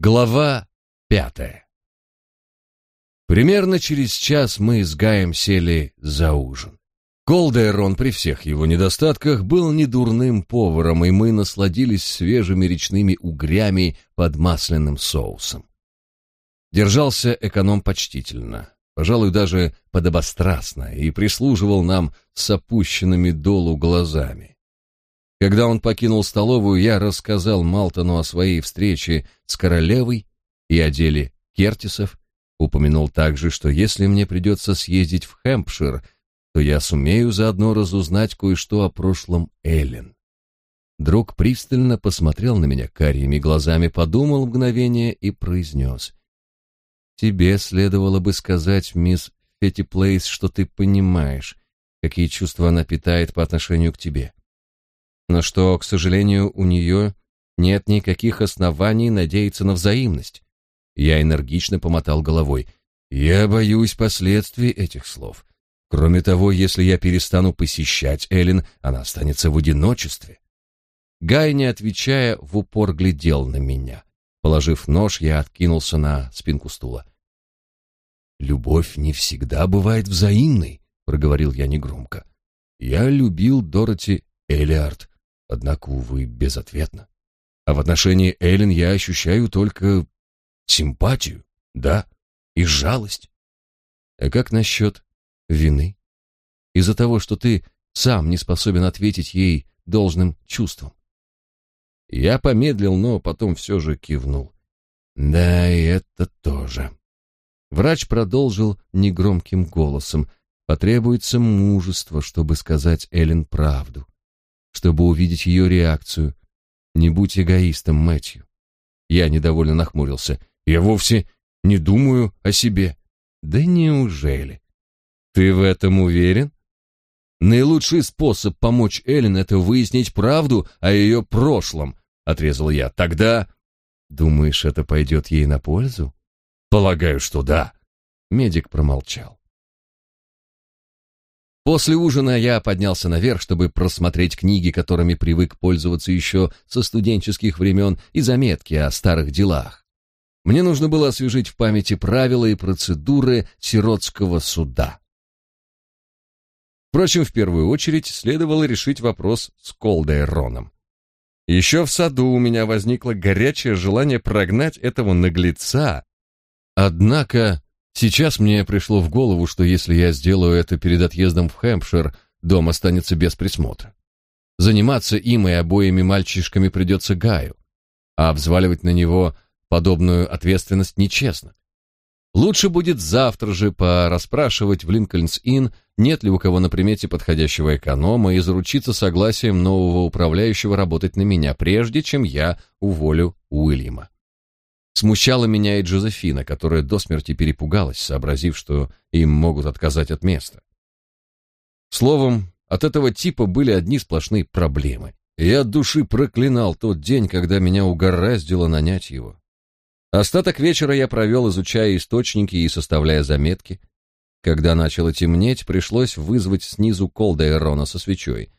Глава пятая Примерно через час мы с Гаем сели за ужин. Колдейрон при всех его недостатках был недурным поваром, и мы насладились свежими речными угрями под масляным соусом. Держался эконом почтительно, пожалуй, даже подобострастно, и прислуживал нам с опущенными долу глазами. Когда он покинул столовую, я рассказал Малтону о своей встрече с королевой и о деле Кертисов, упомянул также, что если мне придется съездить в Хэмпшир, то я сумею заодно разузнать кое-что о прошлом Эллен. Друг пристально посмотрел на меня карими глазами, подумал мгновение и произнес. «Тебе следовало бы сказать, мисс Феттиплейс, что ты понимаешь, какие чувства она питает по отношению к тебе но что, к сожалению, у нее нет никаких оснований надеяться на взаимность. Я энергично помотал головой. Я боюсь последствий этих слов. Кроме того, если я перестану посещать Эллен, она останется в одиночестве. Гай, не отвечая, в упор глядел на меня. Положив нож, я откинулся на спинку стула. «Любовь не всегда бывает взаимной», — проговорил я негромко. «Я любил Дороти Элиард, Однако, увы, безответно. А в отношении Эллен я ощущаю только симпатию, да, и жалость. А как насчет вины? Из-за того, что ты сам не способен ответить ей должным чувством. Я помедлил, но потом все же кивнул. Да, и это тоже. Врач продолжил негромким голосом. Потребуется мужество, чтобы сказать Эллен правду чтобы увидеть ее реакцию. Не будь эгоистом, Мэтью. Я недовольно нахмурился. Я вовсе не думаю о себе. Да неужели? Ты в этом уверен? Наилучший способ помочь Эллен это выяснить правду о ее прошлом, отрезал я. Тогда думаешь, это пойдет ей на пользу? Полагаю, что да. Медик промолчал. После ужина я поднялся наверх, чтобы просмотреть книги, которыми привык пользоваться еще со студенческих времен, и заметки о старых делах. Мне нужно было освежить в памяти правила и процедуры сиротского суда. Впрочем, в первую очередь следовало решить вопрос с Колдейроном. Еще в саду у меня возникло горячее желание прогнать этого наглеца. Однако Сейчас мне пришло в голову, что если я сделаю это перед отъездом в Хэмпшир, дом останется без присмотра. Заниматься им и обоими мальчишками придется Гаю, а взваливать на него подобную ответственность нечестно. Лучше будет завтра же порасспрашивать в Линкольнс-Инн, нет ли у кого на примете подходящего эконома и заручиться согласием нового управляющего работать на меня, прежде чем я уволю Уильяма. Смущала меня и Джозефина, которая до смерти перепугалась, сообразив, что им могут отказать от места. Словом, от этого типа были одни сплошные проблемы. Я от души проклинал тот день, когда меня угораздило нанять его. Остаток вечера я провел, изучая источники и составляя заметки. Когда начало темнеть, пришлось вызвать снизу Колдейрона со свечой.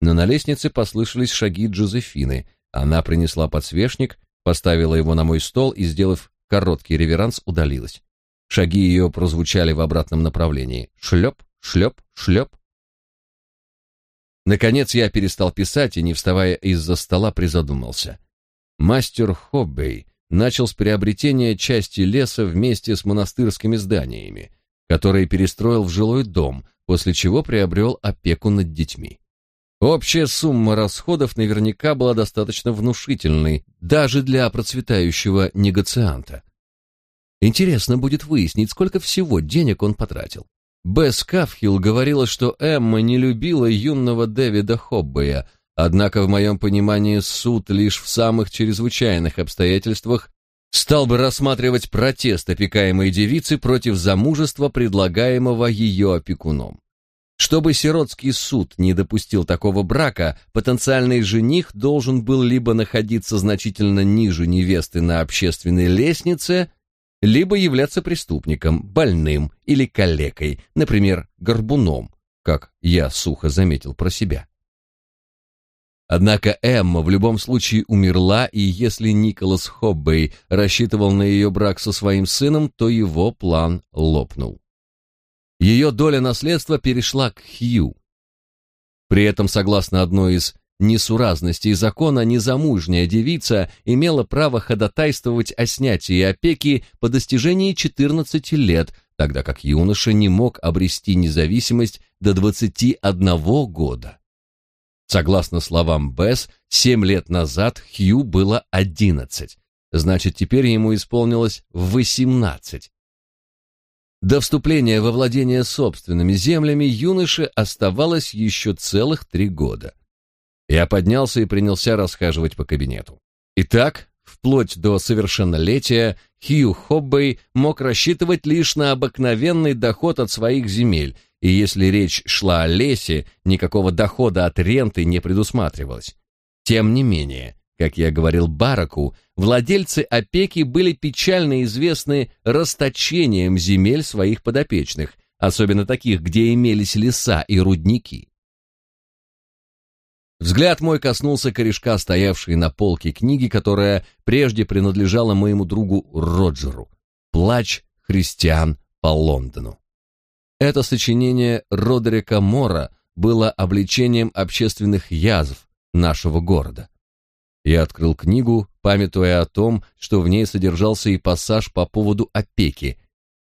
Но на лестнице послышались шаги Джозефины. Она принесла подсвечник поставила его на мой стол и, сделав короткий реверанс, удалилась. Шаги ее прозвучали в обратном направлении. Шлеп, шлеп, шлеп. Наконец я перестал писать и, не вставая из-за стола, призадумался. Мастер Хоббей начал с приобретения части леса вместе с монастырскими зданиями, которые перестроил в жилой дом, после чего приобрел опеку над детьми. Общая сумма расходов наверняка была достаточно внушительной, даже для процветающего негацианта. Интересно будет выяснить, сколько всего денег он потратил. Бесс Кафхилл говорила, что Эмма не любила юного Дэвида Хоббея, однако в моем понимании суд лишь в самых чрезвычайных обстоятельствах стал бы рассматривать протест опекаемой девицы против замужества, предлагаемого ее опекуном. Чтобы сиротский суд не допустил такого брака, потенциальный жених должен был либо находиться значительно ниже невесты на общественной лестнице, либо являться преступником, больным или калекой, например, горбуном, как я сухо заметил про себя. Однако Эмма в любом случае умерла, и если Николас Хоббей рассчитывал на ее брак со своим сыном, то его план лопнул. Ее доля наследства перешла к Хью. При этом, согласно одной из несуразностей закона, незамужняя девица имела право ходатайствовать о снятии опеки по достижении 14 лет, тогда как юноша не мог обрести независимость до 21 года. Согласно словам Бесс, семь лет назад Хью было одиннадцать, значит, теперь ему исполнилось восемнадцать. До вступления во владение собственными землями юноше оставалось еще целых три года. Я поднялся и принялся расхаживать по кабинету. Итак, вплоть до совершеннолетия Хью Хоббей мог рассчитывать лишь на обыкновенный доход от своих земель – и если речь шла о лесе, никакого дохода от ренты не предусматривалось. Тем не менее, как я говорил Бараку, владельцы опеки были печально известны расточением земель своих подопечных, особенно таких, где имелись леса и рудники. Взгляд мой коснулся корешка, стоявшей на полке книги, которая прежде принадлежала моему другу Роджеру. «Плач христиан по Лондону». Это сочинение Родерика Мора было обличением общественных язв нашего города. Я открыл книгу, памятуя о том, что в ней содержался и пассаж по поводу опеки.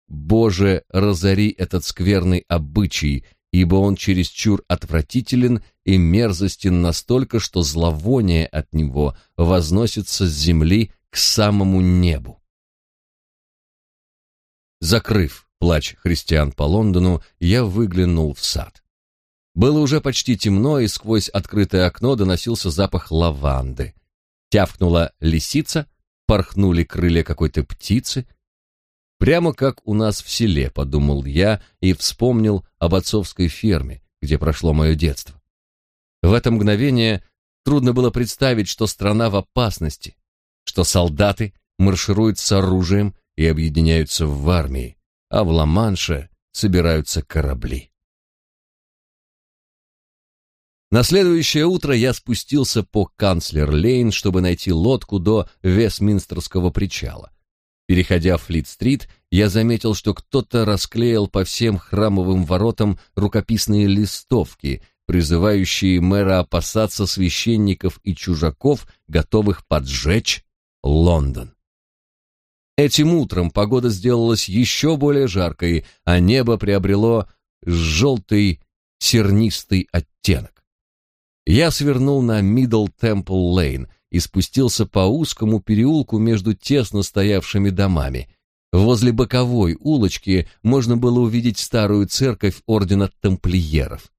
«Боже, разори этот скверный обычай, ибо он чересчур отвратителен и мерзостен настолько, что зловоние от него возносится с земли к самому небу». Закрыв плач христиан по Лондону, я выглянул в сад. Было уже почти темно, и сквозь открытое окно доносился запах лаванды. Тявкнула лисица, порхнули крылья какой-то птицы. Прямо как у нас в селе, подумал я и вспомнил об отцовской ферме, где прошло мое детство. В это мгновение трудно было представить, что страна в опасности, что солдаты маршируют с оружием и объединяются в армии, а в Ла-Манше собираются корабли. На следующее утро я спустился по Канцлер-Лейн, чтобы найти лодку до Вестминстерского причала. Переходя Флит-стрит, я заметил, что кто-то расклеил по всем храмовым воротам рукописные листовки, призывающие мэра опасаться священников и чужаков, готовых поджечь Лондон. Этим утром погода сделалась еще более жаркой, а небо приобрело желтый сернистый оттенок. Я свернул на Мидл Темпл Лейн и спустился по узкому переулку между тесно стоявшими домами. Возле боковой улочки можно было увидеть старую церковь ордена тамплиеров.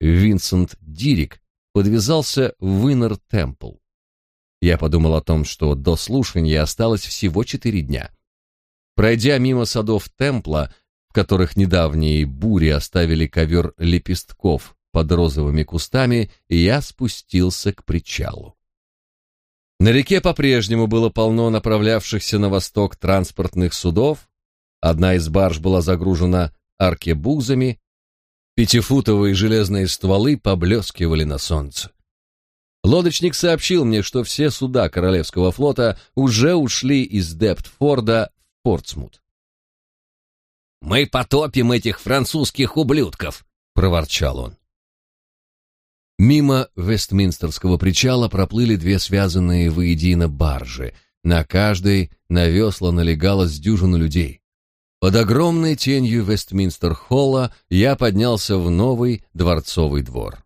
Винсент Дирик подвязался в Иннер Темпл. Я подумал о том, что до слушания осталось всего четыре дня. Пройдя мимо садов Темпла, в которых недавние бури оставили ковер лепестков под розовыми кустами, я спустился к причалу. На реке по-прежнему было полно направлявшихся на восток транспортных судов. Одна из барж была загружена аркебузами, пятифутовые железные стволы поблескивали на солнце. Лодочник сообщил мне, что все суда Королевского флота уже ушли из Дептфорда в Портсмут. «Мы потопим этих французских ублюдков!» — проворчал он. Мимо Вестминстерского причала проплыли две связанные воедино баржи. На каждой на весла налегало с дюжину людей. Под огромной тенью Вестминстер-холла я поднялся в новый дворцовый двор.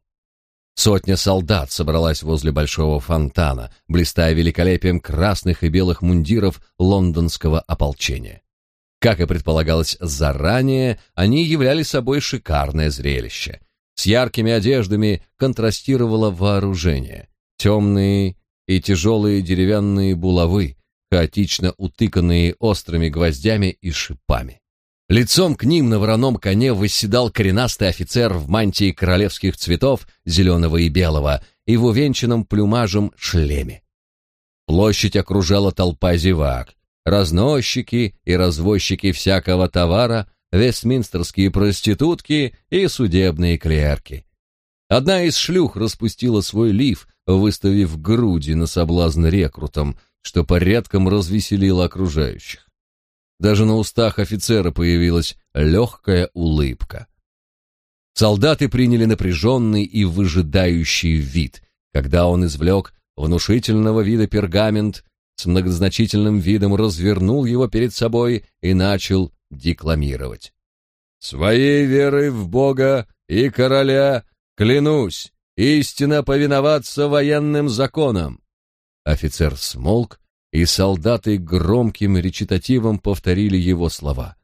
Сотня солдат собралась возле большого фонтана, блистая великолепием красных и белых мундиров лондонского ополчения. Как и предполагалось заранее, они являли собой шикарное зрелище. С яркими одеждами контрастировало вооружение. Темные и тяжелые деревянные булавы, хаотично утыканные острыми гвоздями и шипами. Лицом к ним на вороном коне восседал коренастый офицер в мантии королевских цветов, зеленого и белого, и в увенчанном плюмажем шлеме. Площадь окружала толпа зевак, разносчики и развозчики всякого товара, вестминстерские проститутки и судебные клерки. Одна из шлюх распустила свой лиф, выставив груди на соблазн рекрутам, что порядком развеселило окружающих. Даже на устах офицера появилась легкая улыбка. Солдаты приняли напряженный и выжидающий вид, когда он извлек внушительного вида пергамент, с многозначительным видом развернул его перед собой и начал декламировать. «Своей верой в Бога и короля клянусь истинно повиноваться военным законам!» Офицер смолк, и солдаты громким речитативом повторили его слова.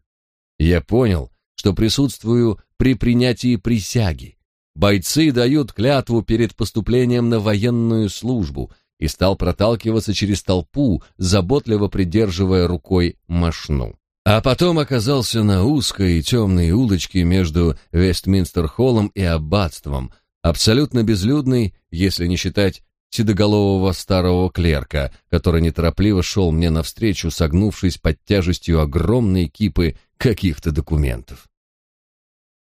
Я понял, что присутствую при принятии присяги. Бойцы дают клятву перед поступлением на военную службу и стал проталкиваться через толпу, заботливо придерживая рукой мошну. А потом оказался на узкой и темной улочке между Вестминстер-холлом и аббатством, абсолютно безлюдной, если не считать седоголового старого клерка, который неторопливо шел мне навстречу, согнувшись под тяжестью огромной кипы каких-то документов.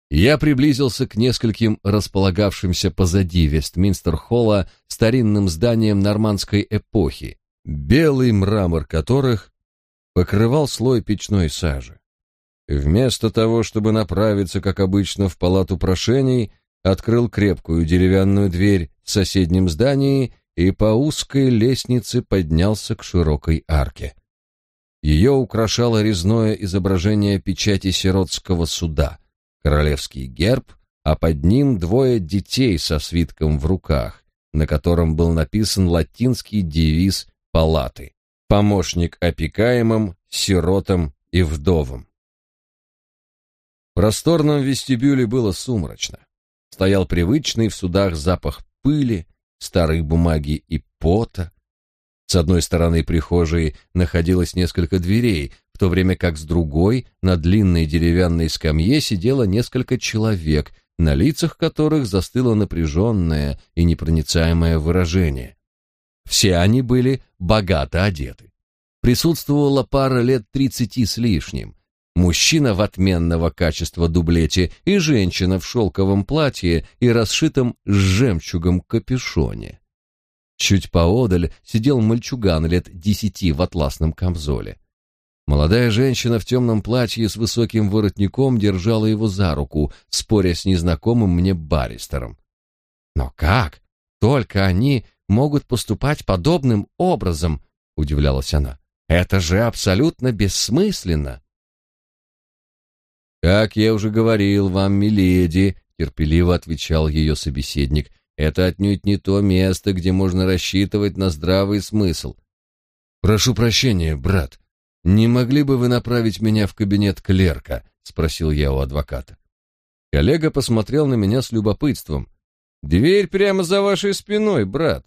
Я приблизился к нескольким располагавшимся позади Вестминстер-холла старинным зданиям нормандской эпохи, белый мрамор которых покрывал слой печной сажи. Вместо того, чтобы направиться, как обычно, в палату прошений, открыл крепкую деревянную дверь в соседнем здании и по узкой лестнице поднялся к широкой арке. Ее украшало резное изображение печати сиротского суда, королевский герб, а под ним двое детей со свитком в руках, на котором был написан латинский девиз палаты «Помощник опекаемым, сиротам и вдовам». В просторном вестибюле было сумрачно. Стоял привычный в судах запах пыли, старой бумаги и пота. С одной стороны прихожей находилось несколько дверей, в то время как с другой на длинной деревянной скамье сидело несколько человек, на лицах которых застыло напряженное и непроницаемое выражение. Все они были богато одеты. Присутствовала пара лет тридцати с лишним, мужчина в отменного качества дублете и женщина в шелковом платье и расшитом с жемчугом капюшоне. Чуть поодаль сидел мальчуган лет десяти в атласном камзоле. Молодая женщина в темном платье с высоким воротником держала его за руку, споря с незнакомым мне баристером. «Но как? Только они могут поступать подобным образом?» — удивлялась она. «Это же абсолютно бессмысленно!» «Как я уже говорил вам, миледи», — терпеливо отвечал ее собеседник, «это отнюдь не то место, где можно рассчитывать на здравый смысл». «Прошу прощения, брат, не могли бы вы направить меня в кабинет клерка?» — спросил я у адвоката. Коллега посмотрел на меня с любопытством. «Дверь прямо за вашей спиной, брат.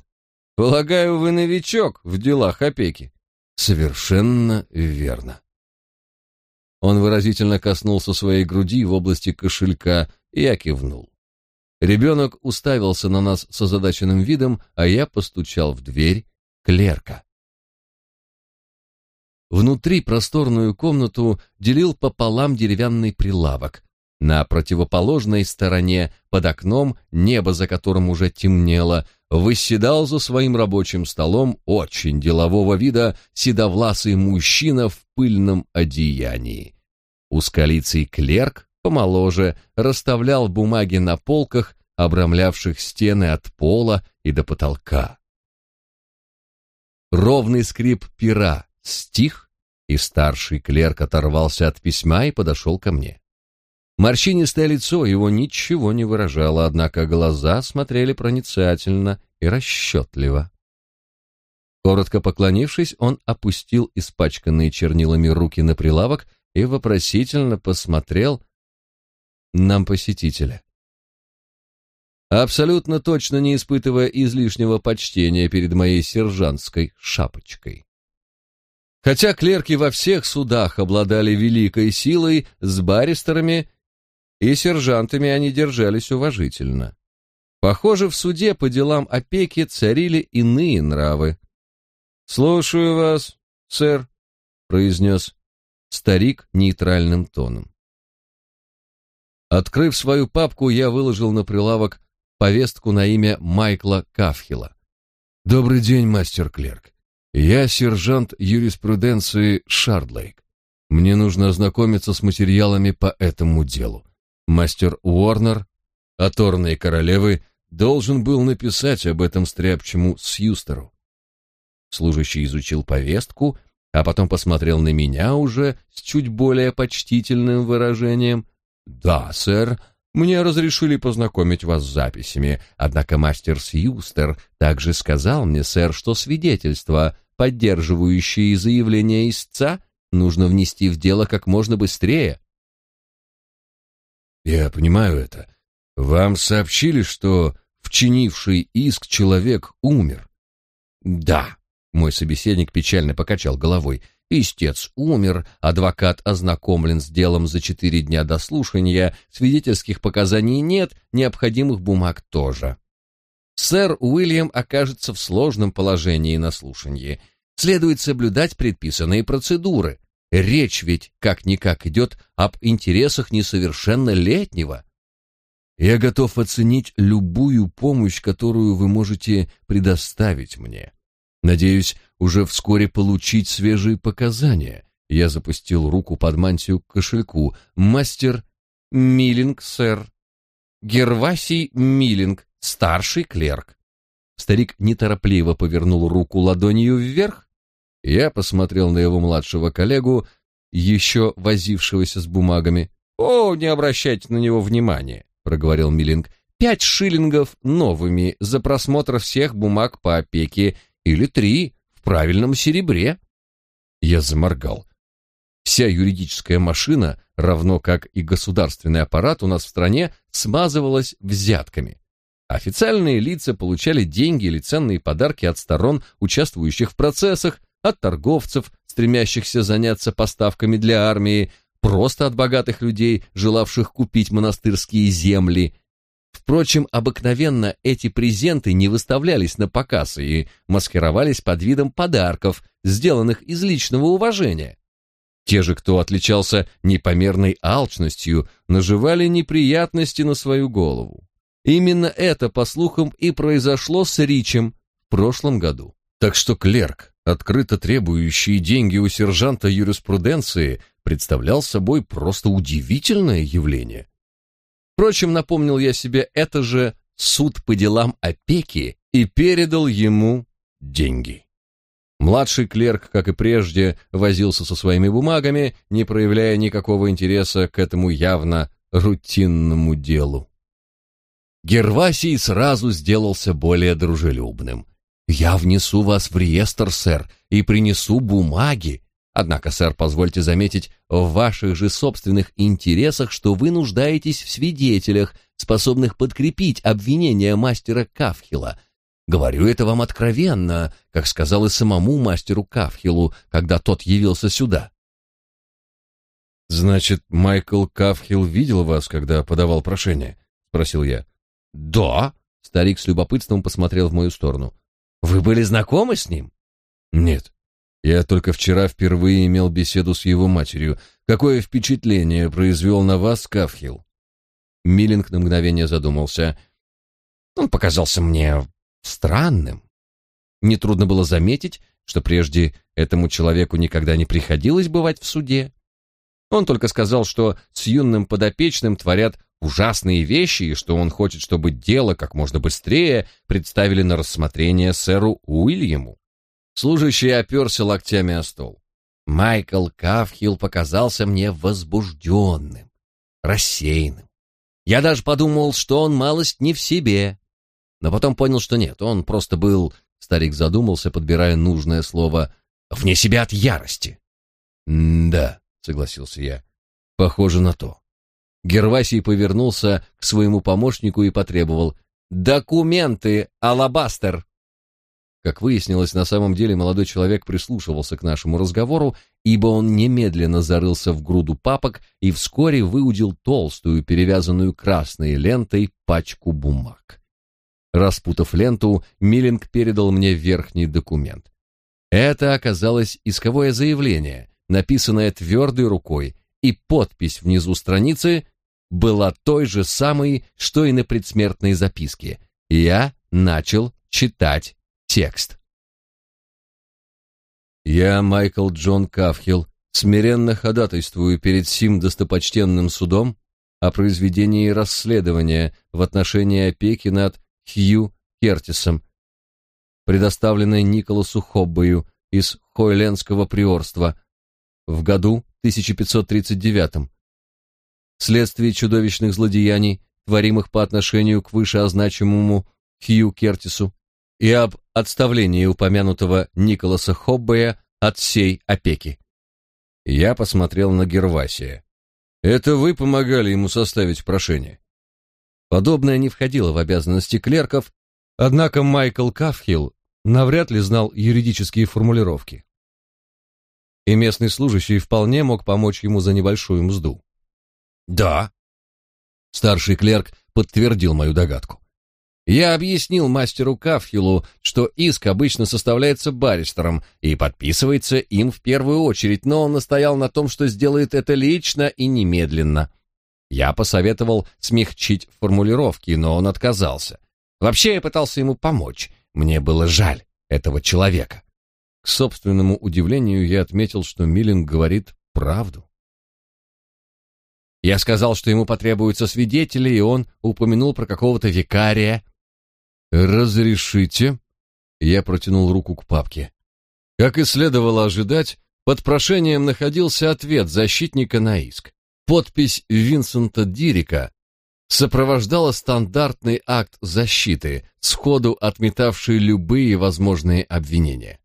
Полагаю, вы новичок в делах опеки». «Совершенно верно». Он выразительно коснулся своей груди в области кошелька, и я кивнул. Ребенок уставился на нас с озадаченным видом, а я постучал в дверь клерка. Внутри просторную комнату делил пополам деревянный прилавок. На противоположной стороне, под окном, небо за которым уже темнело, восседал за своим рабочим столом очень делового вида седовласый мужчина в пыльном одеянии. Узколицый клерк, помоложе, расставлял бумаги на полках, обрамлявших стены от пола и до потолка. Ровный скрип пера стих, и старший клерк оторвался от письма и подошел ко мне. Морщинистое лицо его ничего не выражало, однако глаза смотрели проницательно и расчетливо. Коротко поклонившись, он опустил испачканные чернилами руки на прилавок и вопросительно посмотрел на посетителя. Абсолютно точно не испытывая излишнего почтения перед моей сержантской шапочкой. Хотя клерки во всех судах обладали великой силой, с баристерами и сержантами они держались уважительно. Похоже, в суде по делам опеки царили иные нравы. «Слушаю вас, сэр», — произнес старик нейтральным тоном. Открыв свою папку, я выложил на прилавок повестку на имя Майкла Кафхила, Добрый день, мастер-клерк. Я сержант юриспруденции Шардлейк. Мне нужно ознакомиться с материалами по этому делу. Мастер Уорнер, оторные королевы, должен был написать об этом стряпчему Сьюстеру. Служащий изучил повестку, а потом посмотрел на меня уже с чуть более почтительным выражением. «Да, сэр, мне разрешили познакомить вас с записями, однако мастер Сьюстер также сказал мне, сэр, что свидетельства, поддерживающие заявление истца, нужно внести в дело как можно быстрее. Я понимаю это. Вам сообщили, что вчинивший иск человек умер? Да, мой собеседник печально покачал головой. Истец умер, адвокат ознакомлен с делом за четыре дня до слушания, свидетельских показаний нет, необходимых бумаг тоже. Сэр Уильям окажется в сложном положении на слушании. Следует соблюдать предписанные процедуры. Речь ведь как-никак идет об интересах несовершеннолетнего. Я готов оценить любую помощь, которую вы можете предоставить мне. Надеюсь, уже вскоре получить свежие показания. Я запустил руку под мантию к кошельку. Мастер Миллинг, сэр. Гервасий Миллинг, старший клерк. Старик неторопливо повернул руку ладонью вверх. Я посмотрел на его младшего коллегу, еще возившегося с бумагами. «О, не обращайте на него внимания», — проговорил Миллинг. «Пять шиллингов новыми за просмотр всех бумаг по опеке или три в правильном серебре. Я заморгал. Вся юридическая машина, равно как и государственный аппарат у нас в стране, смазывалась взятками. Официальные лица получали деньги или ценные подарки от сторон, участвующих в процессах, от торговцев, стремящихся заняться поставками для армии, просто от богатых людей, желавших купить монастырские земли, Впрочем, обыкновенно эти презенты не выставлялись на показ и маскировались под видом подарков, сделанных из личного уважения. Те же, кто отличался непомерной алчностью, наживали неприятности на свою голову. Именно это, по слухам, и произошло с Ричем в прошлом году. Так что клерк, открыто требующий деньги у сержанта юриспруденции, представлял собой просто удивительное явление. Впрочем, напомнил я себе, это же суд по делам опеки и передал ему деньги. Младший клерк, как и прежде, возился со своими бумагами, не проявляя никакого интереса к этому явно рутинному делу. Гервасий сразу сделался более дружелюбным. «Я внесу вас в реестр, сэр, и принесу бумаги. Однако, сэр, позвольте заметить, в ваших же собственных интересах, что вы нуждаетесь в свидетелях, способных подкрепить обвинения мастера Кавхила. Говорю это вам откровенно, как сказал и самому мастеру Кавхилу, когда тот явился сюда. Значит, Майкл Кавхил видел вас, когда подавал прошение, спросил я. Да, старик с любопытством посмотрел в мою сторону. Вы были знакомы с ним? Нет. Я только вчера впервые имел беседу с его матерью. Какое впечатление произвел на вас Кафхил? Миллинг на мгновение задумался. Он показался мне странным. Нетрудно было заметить, что прежде этому человеку никогда не приходилось бывать в суде. Он только сказал, что с юным подопечным творят ужасные вещи и что он хочет, чтобы дело как можно быстрее представили на рассмотрение сэру Уильяму. Служащий оперся локтями о стол. Майкл Кавхилл показался мне возбужденным, рассеянным. Я даже подумал, что он малость не в себе. Но потом понял, что нет, он просто был, старик задумался, подбирая нужное слово, вне себя от ярости. «Да», — согласился я, — «похоже на то». Гервасий повернулся к своему помощнику и потребовал «Документы, алабастер!» Как выяснилось, на самом деле молодой человек прислушивался к нашему разговору, ибо он немедленно зарылся в груду папок и вскоре выудил толстую, перевязанную красной лентой, пачку бумаг. Распутав ленту, Миллинг передал мне верхний документ. Это оказалось исковое заявление, написанное твердой рукой, и подпись внизу страницы была той же самой, что и на предсмертной записке. Я начал читать Текст. Я, Майкл Джон Кафхилл, смиренно ходатайствую перед сим достопочтенным судом о произведении расследования в отношении опеки над Хью Кертисом, предоставленной Николасу Хоббою из Хойлендского приорства в году 1539 вследствие чудовищных злодеяний, творимых по отношению к вышеозначимому Хью Кертису, и об отставлении упомянутого Николаса Хоббея от всей опеки. Я посмотрел на Гервасия. Это вы помогали ему составить прошение. Подобное не входило в обязанности клерков, однако Майкл Кафхилл навряд ли знал юридические формулировки. И местный служащий вполне мог помочь ему за небольшую мзду. Да. Старший клерк подтвердил мою догадку. Я объяснил мастеру Кафхилу, что иск обычно составляется баристером и подписывается им в первую очередь, но он настоял на том, что сделает это лично и немедленно. Я посоветовал смягчить формулировки, но он отказался. Вообще я пытался ему помочь. Мне было жаль этого человека. К собственному удивлению я отметил, что Миллинг говорит правду. Я сказал, что ему потребуются свидетели, и он упомянул про какого-то викария. «Разрешите?» Я протянул руку к папке. Как и следовало ожидать, под прошением находился ответ защитника на иск. Подпись Винсента Дирика сопровождала стандартный акт защиты, сходу отметавший любые возможные обвинения.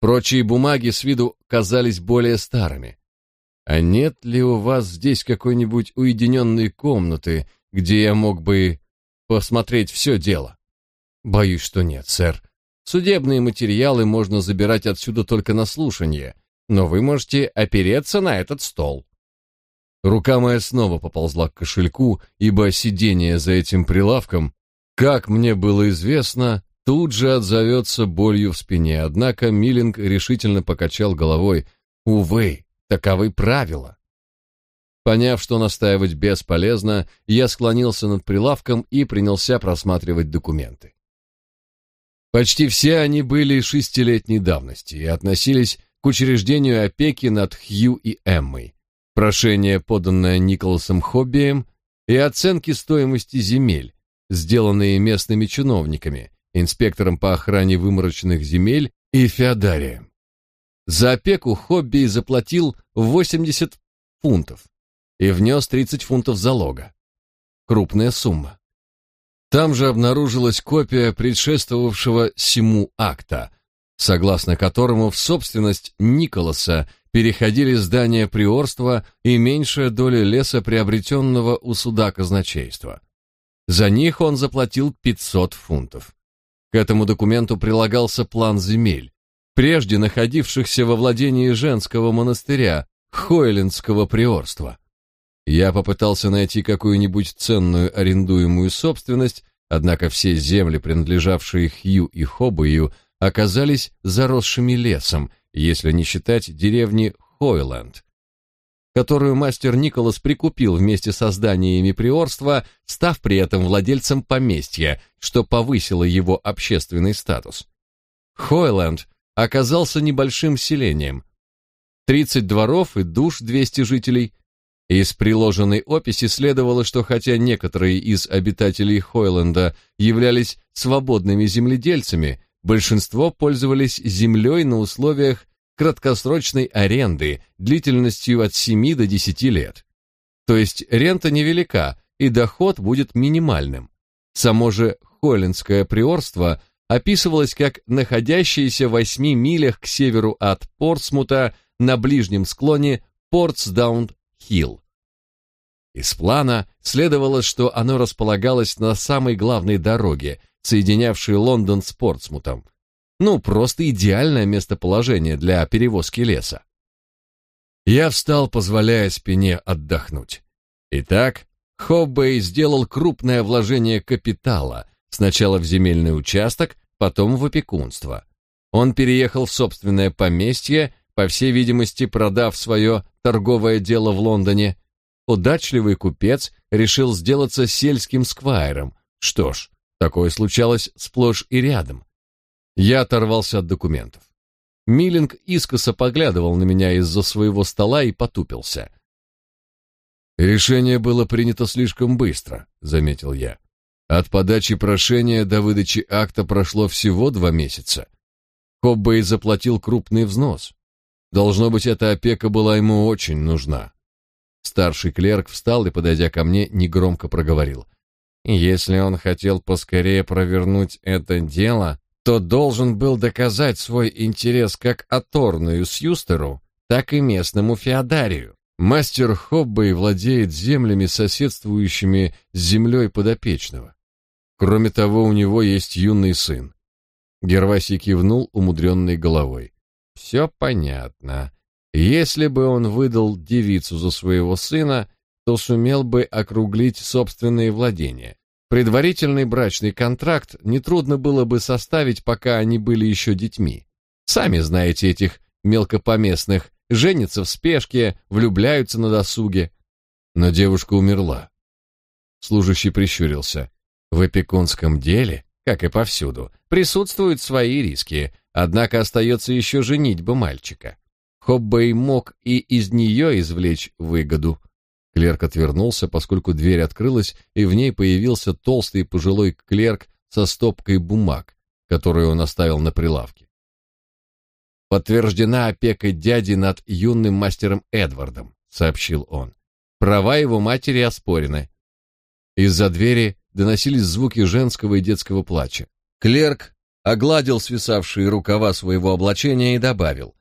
Прочие бумаги с виду казались более старыми. А нет ли у вас здесь какой-нибудь уединенной комнаты, где я мог бы посмотреть все дело? Боюсь, что нет, сэр. Судебные материалы можно забирать отсюда только на слушание, но вы можете опереться на этот стол. Рука моя снова поползла к кошельку, ибо сидение за этим прилавком, как мне было известно, тут же отзовется болью в спине. Однако Миллинг решительно покачал головой. Увы, Таковы правила. Поняв, что настаивать бесполезно, я склонился над прилавком и принялся просматривать документы. Почти все они были шестилетней давности и относились к учреждению опеки над Хью и Эммой, прошение, поданное Николасом Хоббием, и оценки стоимости земель, сделанные местными чиновниками, инспектором по охране вымороченных земель и феодарием. За опеку Хобби заплатил 80 фунтов и внес 30 фунтов залога. Крупная сумма. Там же обнаружилась копия предшествовавшего сему акта, согласно которому в собственность Николаса переходили здания приорства и меньшая доля леса, приобретенного у суда казначейства. За них он заплатил 500 фунтов. К этому документу прилагался план земель, прежде находившихся во владении женского монастыря, Хойлендского приорства. Я попытался найти какую-нибудь ценную арендуемую собственность, однако все земли, принадлежавшие Хью и Хобою, оказались заросшими лесом, если не считать деревни Хойленд, которую мастер Николас прикупил вместе со зданиями приорства, став при этом владельцем поместья, что повысило его общественный статус. Хойленд оказался небольшим селением. 30 дворов и душ 200 жителей. Из приложенной описи следовало, что хотя некоторые из обитателей Хойленда являлись свободными земледельцами, большинство пользовались землей на условиях краткосрочной аренды длительностью от 7 до 10 лет. То есть рента невелика, и доход будет минимальным. Само же Хойлендское приорство – описывалось как находящееся в восьми милях к северу от Портсмута на ближнем склоне Портсдаун-Хилл. Из плана следовало, что оно располагалось на самой главной дороге, соединявшей Лондон с Портсмутом. Ну, просто идеальное местоположение для перевозки леса. Я встал, позволяя спине отдохнуть. Итак, Хоббей сделал крупное вложение капитала, сначала в земельный участок, потом в опекунство. Он переехал в собственное поместье, по всей видимости, продав свое торговое дело в Лондоне. Удачливый купец решил сделаться сельским сквайром. Что ж, такое случалось сплошь и рядом. Я оторвался от документов. Миллинг искоса поглядывал на меня из-за своего стола и потупился. «Решение было принято слишком быстро», — заметил я. «От подачи прошения до выдачи акта прошло всего два месяца. Хоббей заплатил крупный взнос. Должно быть, эта опека была ему очень нужна». Старший клерк встал и, подойдя ко мне, негромко проговорил. «Если он хотел поскорее провернуть это дело, то должен был доказать свой интерес как Аторную Сьюстеру, так и местному феодарию. Мастер Хоббей владеет землями, соседствующими с землей подопечного. Кроме того, у него есть юный сын. Гервасий кивнул умудренной головой. «Все понятно. Если бы он выдал девицу за своего сына, то сумел бы округлить собственные владения. Предварительный брачный контракт нетрудно было бы составить, пока они были еще детьми. Сами знаете этих мелкопоместных, женятся в спешке, влюбляются на досуге. Но девушка умерла. Служащий прищурился. В опекунском деле, как и повсюду, присутствуют свои риски, однако остается еще женитьба мальчика. Хоббей мог и из нее извлечь выгоду. Клерк отвернулся, поскольку дверь открылась, и в ней появился толстый пожилой клерк со стопкой бумаг, которую он оставил на прилавке. Подтверждена опека дяди над юным мастером Эдвардом, сообщил он. Права его матери оспорены. Из-за двери доносились звуки женского и детского плача. Клерк огладил свисавшие рукава своего облачения и добавил: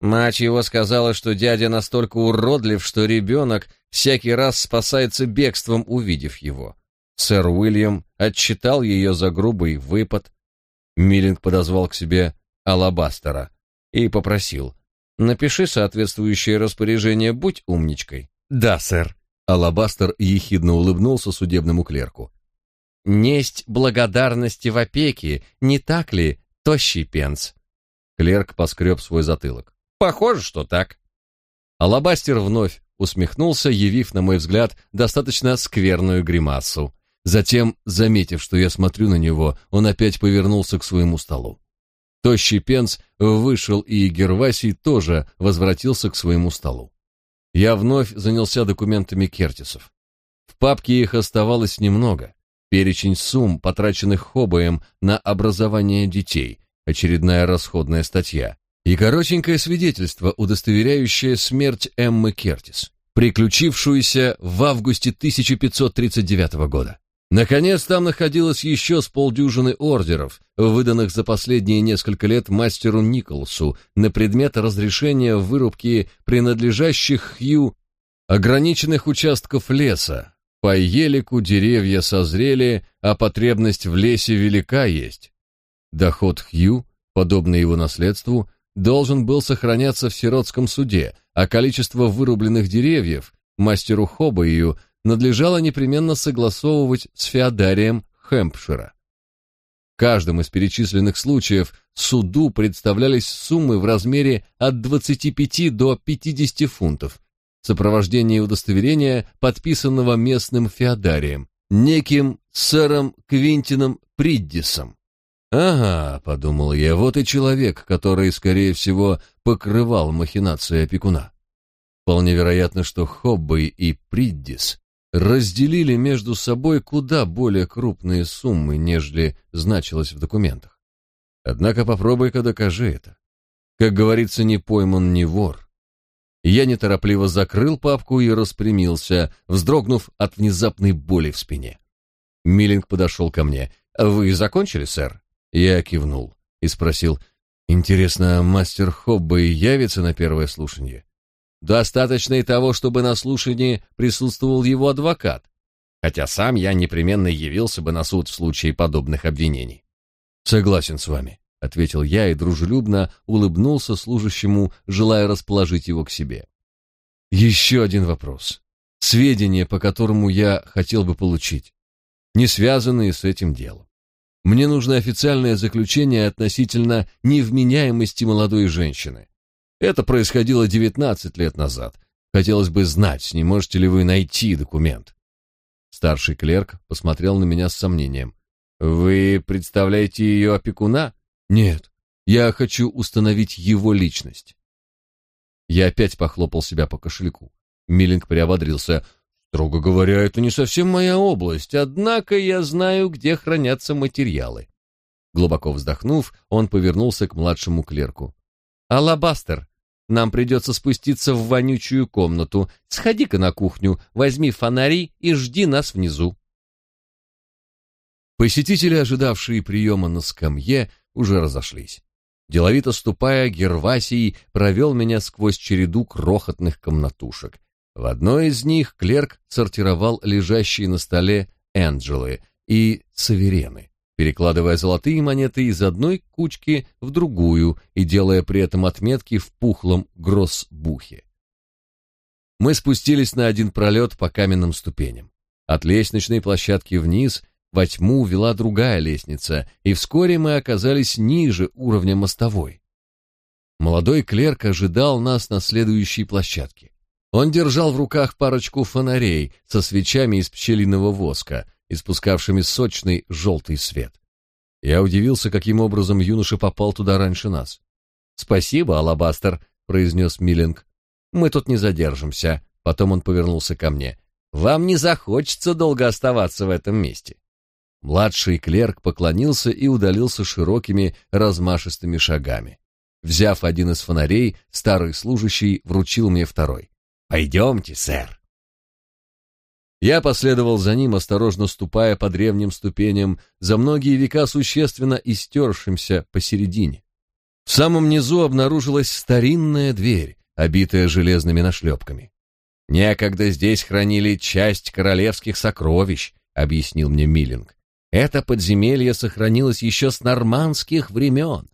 Мать его сказала, что дядя настолько уродлив, что ребенок всякий раз спасается бегством, увидев его. Сэр Уильям отчитал ее за грубый выпад. Миллинг подозвал к себе Алабастера и попросил: "Напиши соответствующее распоряжение, будь умничкой". "Да, сэр". Алабастер ехидно улыбнулся судебному клерку. "Несть благодарности в опеке, не так ли, тощий пенс?" Клерк поскреб свой затылок. Похоже, что так. Алабастер вновь усмехнулся, явив, на мой взгляд, достаточно скверную гримасу. Затем, заметив, что я смотрю на него, он опять повернулся к своему столу. Тощий Пенс вышел, и Гервасий тоже возвратился к своему столу. Я вновь занялся документами Кертисов. В папке их оставалось немного. Перечень сумм, потраченных Хобоем на образование детей, очередная расходная статья, и коротенькое свидетельство, удостоверяющее смерть Эммы Кертис, приключившуюся в августе 1539 года. Наконец, там находилось еще с полдюжины ордеров, выданных за последние несколько лет мастеру Николсу на предмет разрешения вырубки принадлежащих Хью ограниченных участков леса. По елику деревья созрели, а потребность в лесе велика есть. Доход Хью, подобный его наследству, должен был сохраняться в сиротском суде, а количество вырубленных деревьев мастеру Хобою надлежало непременно согласовывать с феодарием Хэмпшира. В каждом из перечисленных случаев суду представлялись суммы в размере от 25 до 50 фунтов в сопровождении удостоверения, подписанного местным феодарием, неким сэром Квинтином Приддисом. «Ага», — подумал я, — «вот и человек, который, скорее всего, покрывал махинации опекуна». Вполне вероятно, что Хоббей и Приддис разделили между собой куда более крупные суммы, нежели значилось в документах. Однако попробуй-ка докажи это. Как говорится, не пойман не вор. Я неторопливо закрыл папку и распрямился, вздрогнув от внезапной боли в спине. Миллинг подошел ко мне. «Вы закончили, сэр?» Я кивнул и спросил, «Интересно, мастер Хоббы явится на первое слушание?» «Достаточно и того, чтобы на слушании присутствовал его адвокат, хотя сам я непременно явился бы на суд в случае подобных обвинений». «Согласен с вами», — ответил я и дружелюбно улыбнулся служащему, желая расположить его к себе. «Еще один вопрос. Сведения, по которому я хотел бы получить, не связанные с этим делом. Мне нужно официальное заключение относительно невменяемости молодой женщины. Это происходило 19 лет назад. Хотелось бы знать, не можете ли вы найти документ. Старший клерк посмотрел на меня с сомнением. Вы представляете ее опекуна? Нет, я хочу установить его личность. Я опять похлопал себя по кошельку. Миллинг приободрился. Строго говоря, это не совсем моя область, однако я знаю, где хранятся материалы. Глубоко вздохнув, он повернулся к младшему клерку. «Алабастер, нам придется спуститься в вонючую комнату. Сходи-ка на кухню, возьми фонари и жди нас внизу». Посетители, ожидавшие приема на скамье, уже разошлись. Деловито ступая, Гервасий провел меня сквозь череду крохотных комнатушек. В одной из них клерк сортировал лежащие на столе энджелы и саверены, перекладывая золотые монеты из одной кучки в другую и делая при этом отметки в пухлом гроссбухе. Мы спустились на один пролет по каменным ступеням. От лестничной площадки вниз во тьму вела другая лестница, и вскоре мы оказались ниже уровня мостовой. Молодой клерк ожидал нас на следующей площадке. Он держал в руках парочку фонарей со свечами из пчелиного воска, испускавшими сочный желтый свет. Я удивился, каким образом юноша попал туда раньше нас. «Спасибо, Алабастер», — произнес Миллинг. «Мы тут не задержимся». Потом он повернулся ко мне. «Вам не захочется долго оставаться в этом месте». Младший клерк поклонился и удалился широкими размашистыми шагами. Взяв один из фонарей, старый служащий вручил мне второй. «Пойдемте, сэр». Я последовал за ним, осторожно ступая по древним ступеням, за многие века существенно истершимся посередине. В самом низу обнаружилась старинная дверь, обитая железными нашлепками. «Некогда здесь хранили часть королевских сокровищ», — объяснил мне Миллинг. Это подземелье сохранилось еще с нормандских времен.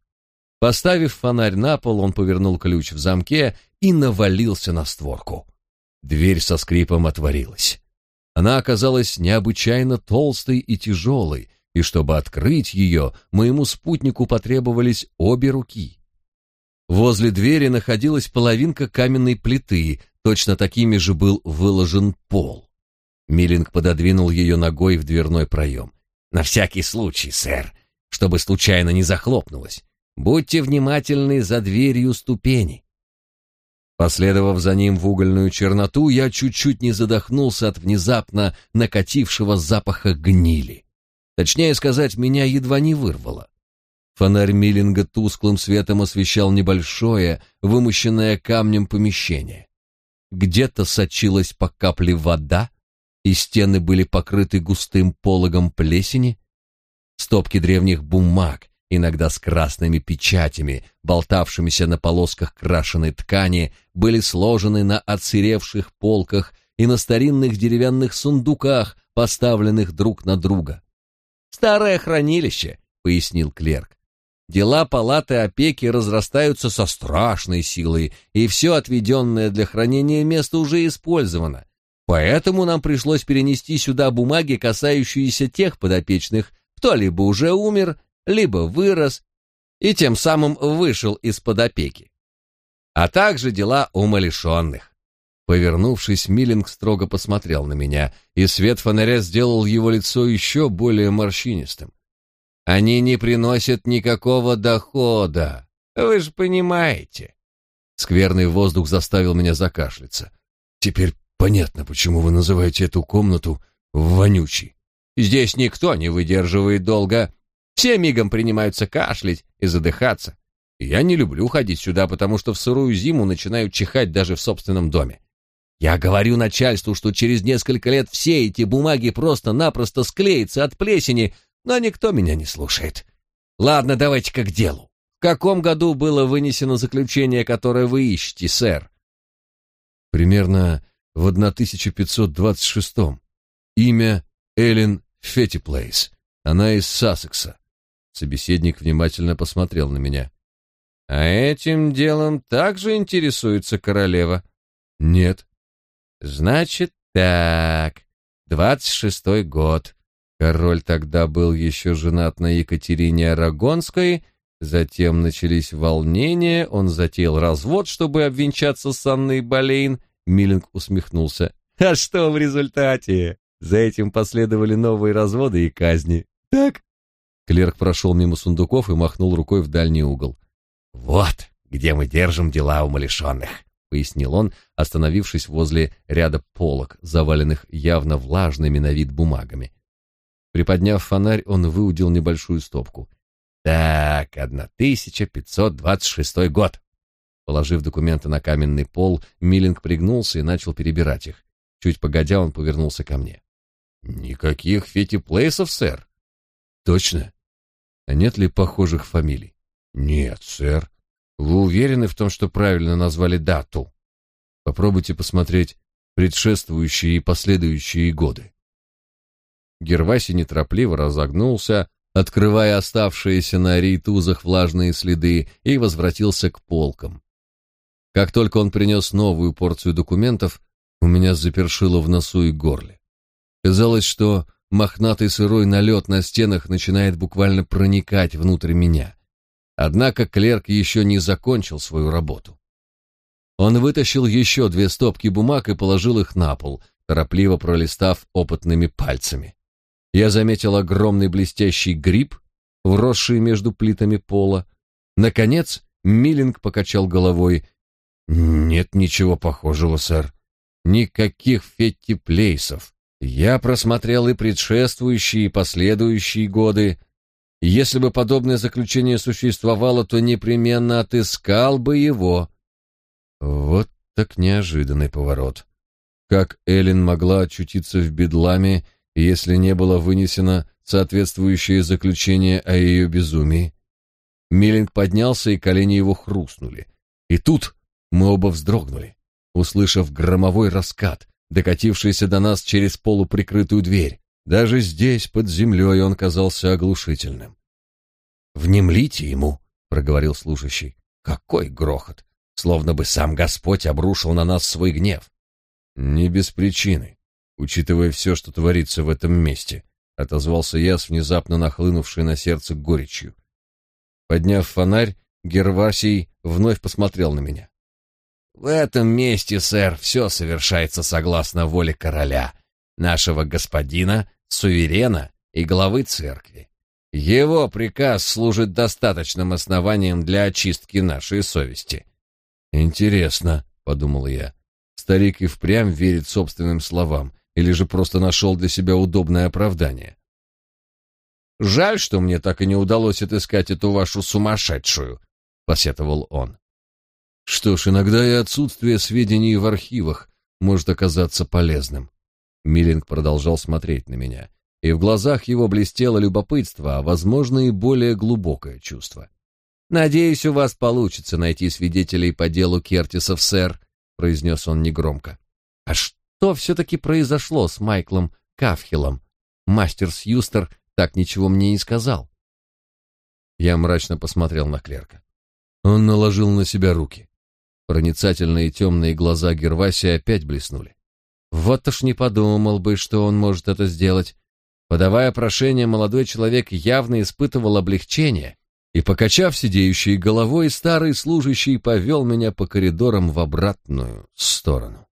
Поставив фонарь на пол, он повернул ключ в замке и навалился на створку. Дверь со скрипом отворилась. Она оказалась необычайно толстой и тяжелой, и чтобы открыть ее, моему спутнику потребовались обе руки. Возле двери находилась половинка каменной плиты, точно такими же был выложен пол. Миллинг пододвинул ее ногой в дверной проем. На всякий случай, сэр, чтобы случайно не захлопнулось. Будьте внимательны за дверью ступени. Последовав за ним в угольную черноту, я чуть-чуть не задохнулся от внезапно накатившего запаха гнили. Точнее сказать, меня едва не вырвало. Фонарь Миллинга тусклым светом освещал небольшое, вымощенное камнем помещение. Где-то сочилась по капле вода, и стены были покрыты густым пологом плесени. Стопки древних бумаг, иногда с красными печатями, болтавшимися на полосках крашеной ткани, были сложены на отсыревших полках и на старинных деревянных сундуках, поставленных друг на друга. «Старое хранилище», — пояснил клерк. «Дела палаты опеки разрастаются со страшной силой, и все отведенное для хранения место уже использовано. Поэтому нам пришлось перенести сюда бумаги, касающиеся тех подопечных, кто либо уже умер, либо вырос и тем самым вышел из-под опеки. А также дела умалишенных. Повернувшись, Миллинг строго посмотрел на меня, и свет фонаря сделал его лицо еще более морщинистым. Они не приносят никакого дохода, вы же понимаете. Скверный воздух заставил меня закашляться. Теперь Понятно, почему вы называете эту комнату вонючей. Здесь никто не выдерживает долго. Все мигом принимаются кашлять и задыхаться. я не люблю ходить сюда, потому что в сырую зиму начинаю чихать даже в собственном доме. Я говорю начальству, что через несколько лет все эти бумаги просто-напросто склеятся от плесени, но никто меня не слушает. Ладно, давайте-ка к делу. В каком году было вынесено заключение, которое вы ищете, сэр? Примерно в 1526 -м. Имя Эллен Феттиплейс. Она из Сассекса. Собеседник внимательно посмотрел на меня. А этим делом также интересуется королева? Нет. Значит так. Двадцать шестой год. Король тогда был еще женат на Екатерине Арагонской, затем начались волнения, он затеял развод, чтобы обвенчаться с Анной Болейн, Миллинг усмехнулся. А что в результате? За этим последовали новые разводы и казни. Так? Клерк прошел мимо сундуков и махнул рукой в дальний угол. «Вот, где мы держим дела умалишенных», — пояснил он, остановившись возле ряда полок, заваленных явно влажными на вид бумагами. Приподняв фонарь, он выудил небольшую стопку. «Так, 1526 год». Положив документы на каменный пол, Миллинг пригнулся и начал перебирать их. Чуть погодя, он повернулся ко мне. «Никаких фетиплейсов, сэр». «Точно? А нет ли похожих фамилий?» «Нет, сэр. Вы уверены в том, что правильно назвали дату? Попробуйте посмотреть предшествующие и последующие годы. Герваси неторопливо разогнулся, открывая оставшиеся на рейтузах влажные следы, и возвратился к полкам. Как только он принес новую порцию документов, у меня запершило в носу и горле. Казалось, что мохнатый сырой налет на стенах начинает буквально проникать внутрь меня. Однако клерк еще не закончил свою работу. Он вытащил еще две стопки бумаг и положил их на пол, торопливо пролистав опытными пальцами. Я заметил огромный блестящий гриб, вросший между плитами пола. Наконец, Миллинг покачал головой. «Нет ничего похожего, сэр. Никаких фетти-плейсов. Я просмотрел и предшествующие, и последующие годы. Если бы подобное заключение существовало, то непременно отыскал бы его. Вот так неожиданный поворот. Как Эллен могла очутиться в бедламе, если не было вынесено соответствующее заключение о ее безумии? Миллинг поднялся, и колени его хрустнули. И тут мы оба вздрогнули, услышав громовой раскат, докатившийся до нас через полуприкрытую дверь. Даже здесь, под землей, он казался оглушительным. «Внемлите ему», — проговорил служащий. «Какой грохот! Словно бы сам Господь обрушил на нас свой гнев». «Не без причины, учитывая все, что творится в этом месте», — отозвался я с внезапно нахлынувшей на сердце горечью. Подняв фонарь, Гервасий вновь посмотрел на меня. «В этом месте, сэр, все совершается согласно воле короля, нашего господина суверена и главы церкви. Его приказ служит достаточным основанием для очистки нашей совести. Интересно, подумал я. Старик и впрямь верит собственным словам или же просто нашел для себя удобное оправдание. Жаль, что мне так и не удалось отыскать эту вашу сумасшедшую, посетовал он. Что ж, иногда и отсутствие сведений в архивах может оказаться полезным. Миллинг продолжал смотреть на меня, и в глазах его блестело любопытство, а, возможно, и более глубокое чувство. «Надеюсь, у вас получится найти свидетелей по делу Кертисов, сэр», — произнес он негромко. «А что все-таки произошло с Майклом Кафхилом? Мастер Сьюстер так ничего мне не сказал». Я мрачно посмотрел на клерка. Он наложил на себя руки. Проницательные темные глаза Гервасия опять блеснули. Вот уж не подумал бы, что он может это сделать. Подавая прошение, молодой человек явно испытывал облегчение, и, покачав сидеющей головой, старый служащий повел меня по коридорам в обратную сторону.